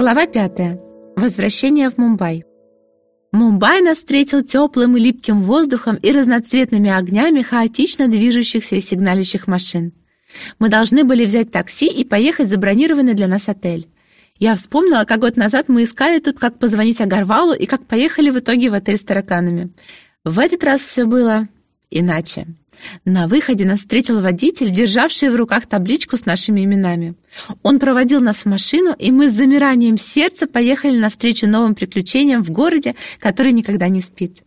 Глава пятая. Возвращение в Мумбай. Мумбай нас встретил теплым и липким воздухом и разноцветными огнями хаотично движущихся и сигналящих машин. Мы должны были взять такси и поехать в забронированный для нас отель. Я вспомнила, как год назад мы искали тут, как позвонить Агарвалу и как поехали в итоге в отель с тараканами. В этот раз все было иначе. На выходе нас встретил водитель, державший в руках табличку с нашими именами. Он проводил нас в машину, и мы с замиранием сердца поехали навстречу новым приключениям в городе, который никогда не спит.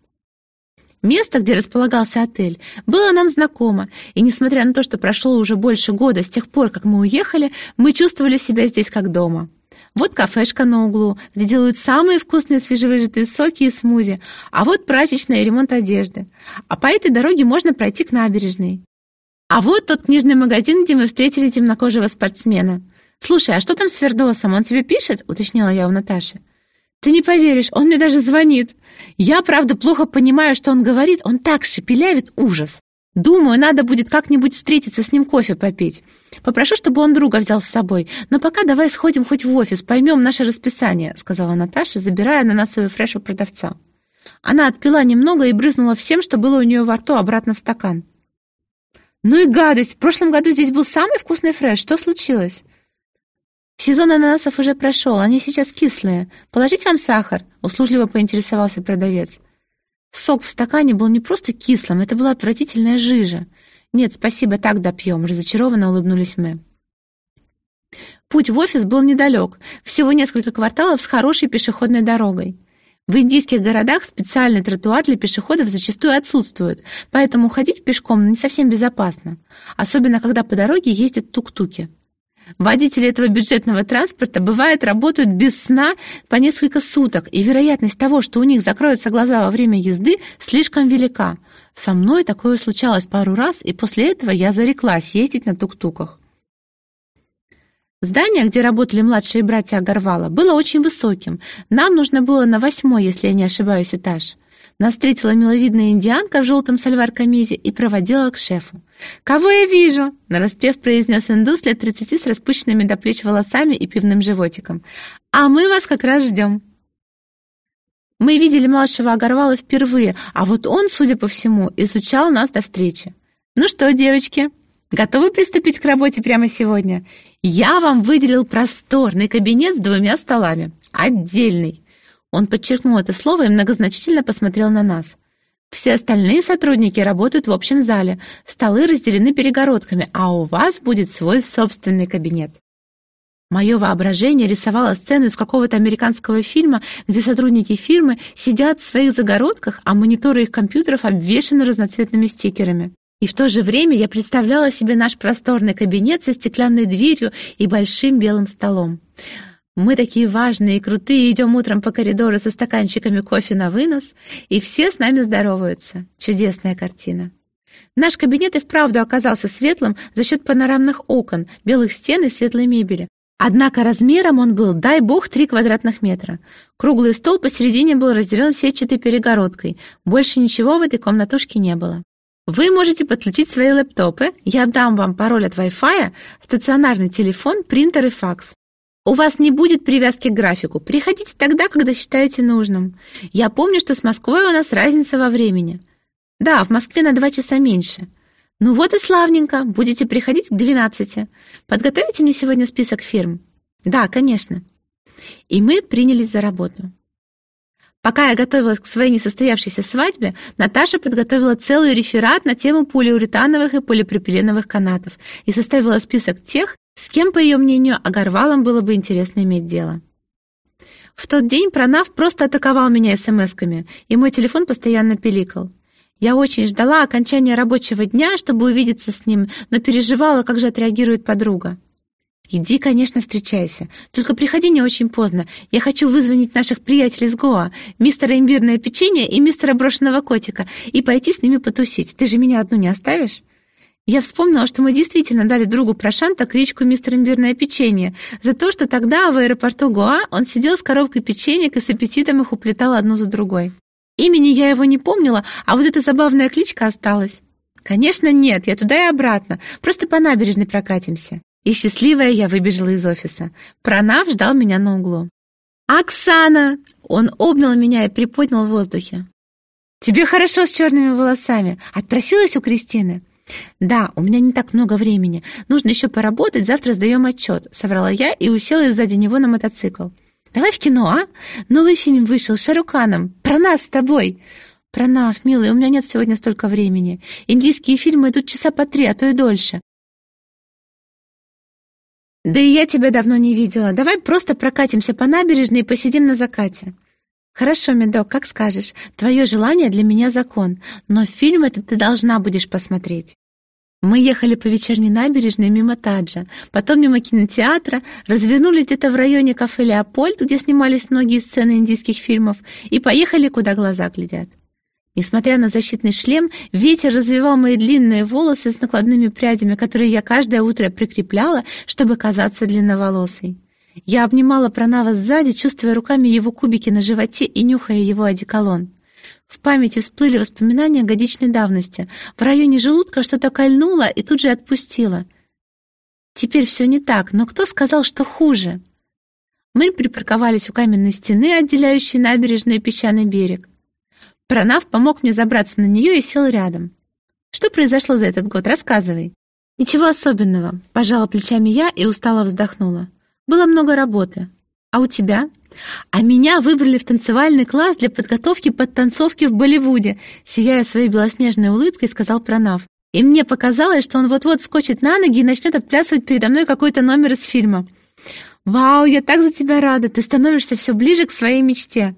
Место, где располагался отель, было нам знакомо, и несмотря на то, что прошло уже больше года с тех пор, как мы уехали, мы чувствовали себя здесь как дома. Вот кафешка на углу, где делают самые вкусные свежевыжатые соки и смузи, а вот прачечная и ремонт одежды. А по этой дороге можно пройти к набережной. А вот тот книжный магазин, где мы встретили темнокожего спортсмена. «Слушай, а что там с Фердосом? Он тебе пишет?» — уточнила я у Наташи. «Ты не поверишь, он мне даже звонит. Я, правда, плохо понимаю, что он говорит. Он так шепелявит ужас. Думаю, надо будет как-нибудь встретиться с ним кофе попить. Попрошу, чтобы он друга взял с собой. Но пока давай сходим хоть в офис, поймем наше расписание», — сказала Наташа, забирая ананасовый фреш у продавца. Она отпила немного и брызнула всем, что было у нее во рту, обратно в стакан. «Ну и гадость! В прошлом году здесь был самый вкусный фреш. Что случилось?» «Сезон ананасов уже прошел, они сейчас кислые. Положить вам сахар?» — услужливо поинтересовался продавец. Сок в стакане был не просто кислым, это была отвратительная жижа. «Нет, спасибо, так допьем», — разочарованно улыбнулись мы. Путь в офис был недалек, всего несколько кварталов с хорошей пешеходной дорогой. В индийских городах специальный тротуар для пешеходов зачастую отсутствует, поэтому ходить пешком не совсем безопасно, особенно когда по дороге ездят тук-туки. Водители этого бюджетного транспорта, бывает, работают без сна по несколько суток, и вероятность того, что у них закроются глаза во время езды, слишком велика. Со мной такое случалось пару раз, и после этого я зареклась ездить на тук-туках. Здание, где работали младшие братья Агарвала, было очень высоким. Нам нужно было на восьмой, если я не ошибаюсь, этаж. Нас встретила миловидная индианка в желтом сальвар-камизе и проводила к шефу. «Кого я вижу?» — нараспев произнес индус лет тридцати с распущенными до плеч волосами и пивным животиком. «А мы вас как раз ждем». Мы видели младшего Агарвала впервые, а вот он, судя по всему, изучал нас до встречи. «Ну что, девочки, готовы приступить к работе прямо сегодня? Я вам выделил просторный кабинет с двумя столами. Отдельный. Он подчеркнул это слово и многозначительно посмотрел на нас. Все остальные сотрудники работают в общем зале, столы разделены перегородками, а у вас будет свой собственный кабинет. Мое воображение рисовало сцену из какого-то американского фильма, где сотрудники фирмы сидят в своих загородках, а мониторы их компьютеров обвешаны разноцветными стикерами. И в то же время я представляла себе наш просторный кабинет со стеклянной дверью и большим белым столом. Мы такие важные и крутые, идем утром по коридору со стаканчиками кофе на вынос, и все с нами здороваются. Чудесная картина. Наш кабинет и вправду оказался светлым за счет панорамных окон, белых стен и светлой мебели. Однако размером он был, дай бог, три квадратных метра. Круглый стол посередине был разделен сетчатой перегородкой. Больше ничего в этой комнатушке не было. Вы можете подключить свои лэптопы, я дам вам пароль от Wi-Fi, стационарный телефон, принтер и факс. У вас не будет привязки к графику. Приходите тогда, когда считаете нужным. Я помню, что с Москвой у нас разница во времени. Да, в Москве на два часа меньше. Ну вот и славненько. Будете приходить к двенадцати. Подготовите мне сегодня список фирм? Да, конечно. И мы принялись за работу. Пока я готовилась к своей несостоявшейся свадьбе, Наташа подготовила целый реферат на тему полиуретановых и полипропиленовых канатов и составила список тех, с кем, по ее мнению, Агарвалом было бы интересно иметь дело. В тот день Пронав просто атаковал меня смс-ками, и мой телефон постоянно пиликал. Я очень ждала окончания рабочего дня, чтобы увидеться с ним, но переживала, как же отреагирует подруга. «Иди, конечно, встречайся. Только приходи не очень поздно. Я хочу вызвонить наших приятелей с Гоа, мистера Имбирное печенье и мистера Брошенного котика, и пойти с ними потусить. Ты же меня одну не оставишь?» Я вспомнила, что мы действительно дали другу Прошанта кличку «Мистер Имбирное печенье» за то, что тогда в аэропорту Гоа он сидел с коробкой печенек и с аппетитом их уплетал одну за другой. Имени я его не помнила, а вот эта забавная кличка осталась. Конечно, нет, я туда и обратно, просто по набережной прокатимся. И счастливая я выбежала из офиса. Пронав ждал меня на углу. «Оксана!» Он обнял меня и приподнял в воздухе. «Тебе хорошо с черными волосами. Отпросилась у Кристины?» «Да, у меня не так много времени. Нужно еще поработать, завтра сдаем отчет», — соврала я и уселась сзади него на мотоцикл. «Давай в кино, а? Новый фильм вышел с Шаруканом. Про нас с тобой». «Пронав, милый, у меня нет сегодня столько времени. Индийские фильмы идут часа по три, а то и дольше. Да и я тебя давно не видела. Давай просто прокатимся по набережной и посидим на закате. Хорошо, Медок, как скажешь. Твое желание для меня закон. Но фильм этот ты должна будешь посмотреть. Мы ехали по вечерней набережной мимо Таджа, потом мимо кинотеатра, развернулись где-то в районе кафе «Леопольд», где снимались многие сцены индийских фильмов, и поехали, куда глаза глядят. Несмотря на защитный шлем, ветер развивал мои длинные волосы с накладными прядями, которые я каждое утро прикрепляла, чтобы казаться длинноволосой. Я обнимала Пранава сзади, чувствуя руками его кубики на животе и нюхая его одеколон. В памяти всплыли воспоминания годичной давности. В районе желудка что-то кольнуло и тут же отпустило. Теперь все не так, но кто сказал, что хуже? Мы припарковались у каменной стены, отделяющей набережную и песчаный берег. Пронав помог мне забраться на нее и сел рядом. «Что произошло за этот год? Рассказывай». «Ничего особенного», — пожала плечами я и устало вздохнула. «Было много работы. А у тебя?» «А меня выбрали в танцевальный класс для подготовки подтанцовки в Болливуде», сияя своей белоснежной улыбкой, сказал Пронав. «И мне показалось, что он вот-вот скочит на ноги и начнет отплясывать передо мной какой-то номер из фильма». «Вау, я так за тебя рада! Ты становишься все ближе к своей мечте!»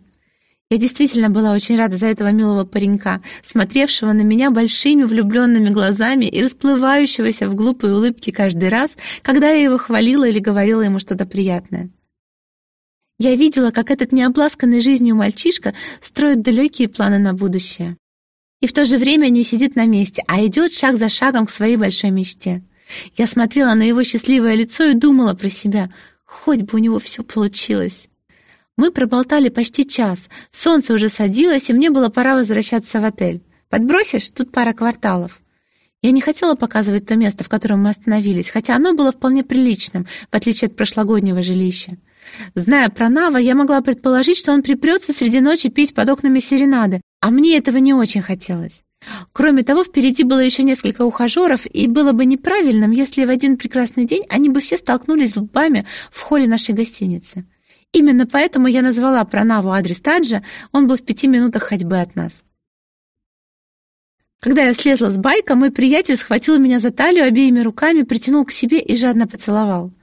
Я действительно была очень рада за этого милого паренька, смотревшего на меня большими влюбленными глазами и расплывающегося в глупой улыбке каждый раз, когда я его хвалила или говорила ему что-то приятное. Я видела, как этот необласканный жизнью мальчишка строит далекие планы на будущее. И в то же время не сидит на месте, а идет шаг за шагом к своей большой мечте. Я смотрела на его счастливое лицо и думала про себя, хоть бы у него все получилось. Мы проболтали почти час. Солнце уже садилось, и мне было пора возвращаться в отель. Подбросишь? Тут пара кварталов. Я не хотела показывать то место, в котором мы остановились, хотя оно было вполне приличным, в отличие от прошлогоднего жилища. Зная про Нава, я могла предположить, что он припрется среди ночи пить под окнами серенады, а мне этого не очень хотелось. Кроме того, впереди было еще несколько ухажеров, и было бы неправильным, если в один прекрасный день они бы все столкнулись лбами в холле нашей гостиницы. Именно поэтому я назвала Пранаву адрес Таджа, он был в пяти минутах ходьбы от нас. Когда я слезла с байка, мой приятель схватил меня за талию обеими руками, притянул к себе и жадно поцеловал.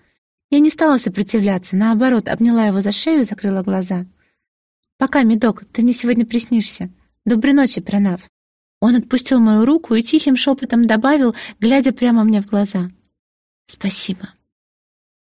Я не стала сопротивляться, наоборот, обняла его за шею и закрыла глаза. «Пока, медок, ты мне сегодня приснишься. Доброй ночи, Пранав». Он отпустил мою руку и тихим шепотом добавил, глядя прямо мне в глаза. «Спасибо».